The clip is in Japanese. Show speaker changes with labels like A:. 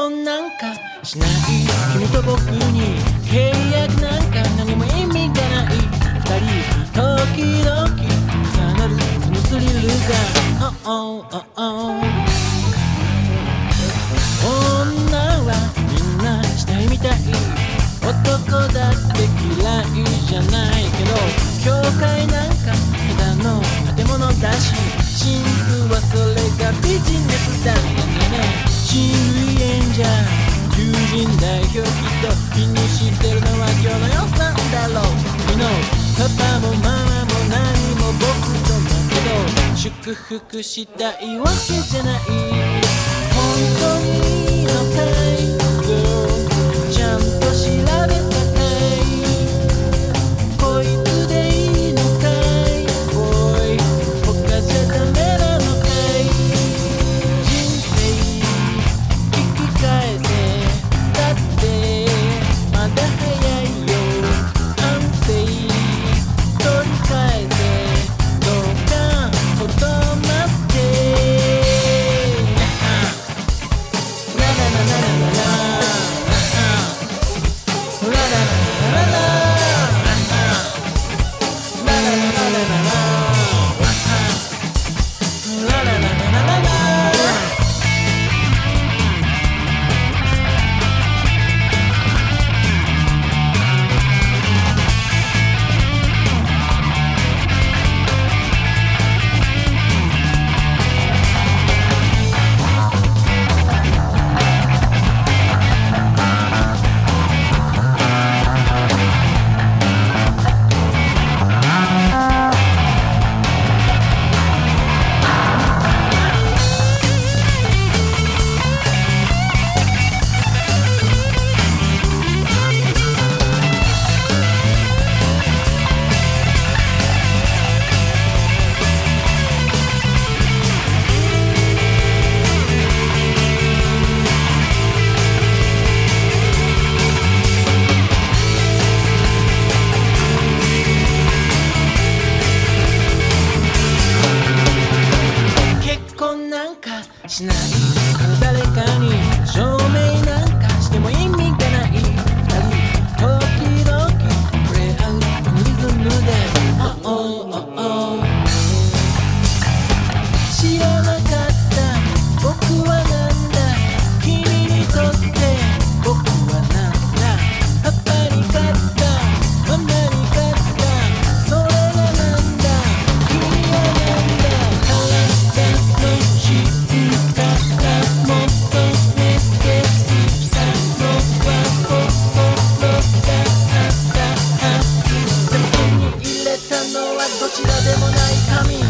A: 婚なんかしない君と僕に契約なんか何も意味がない二人時々重なるそのスリルが、oh, oh, oh, oh 女はみんなしたいみたい男だって嫌いじゃないけど教会なんかただの建物だし神父はそれがビジネスだよね親類縁者友人代表きっと気にしてるのは今日の予算だろう。昨日パパもママも何も僕とだけど祝福したいわけじゃない。la la la la la どちらでもない神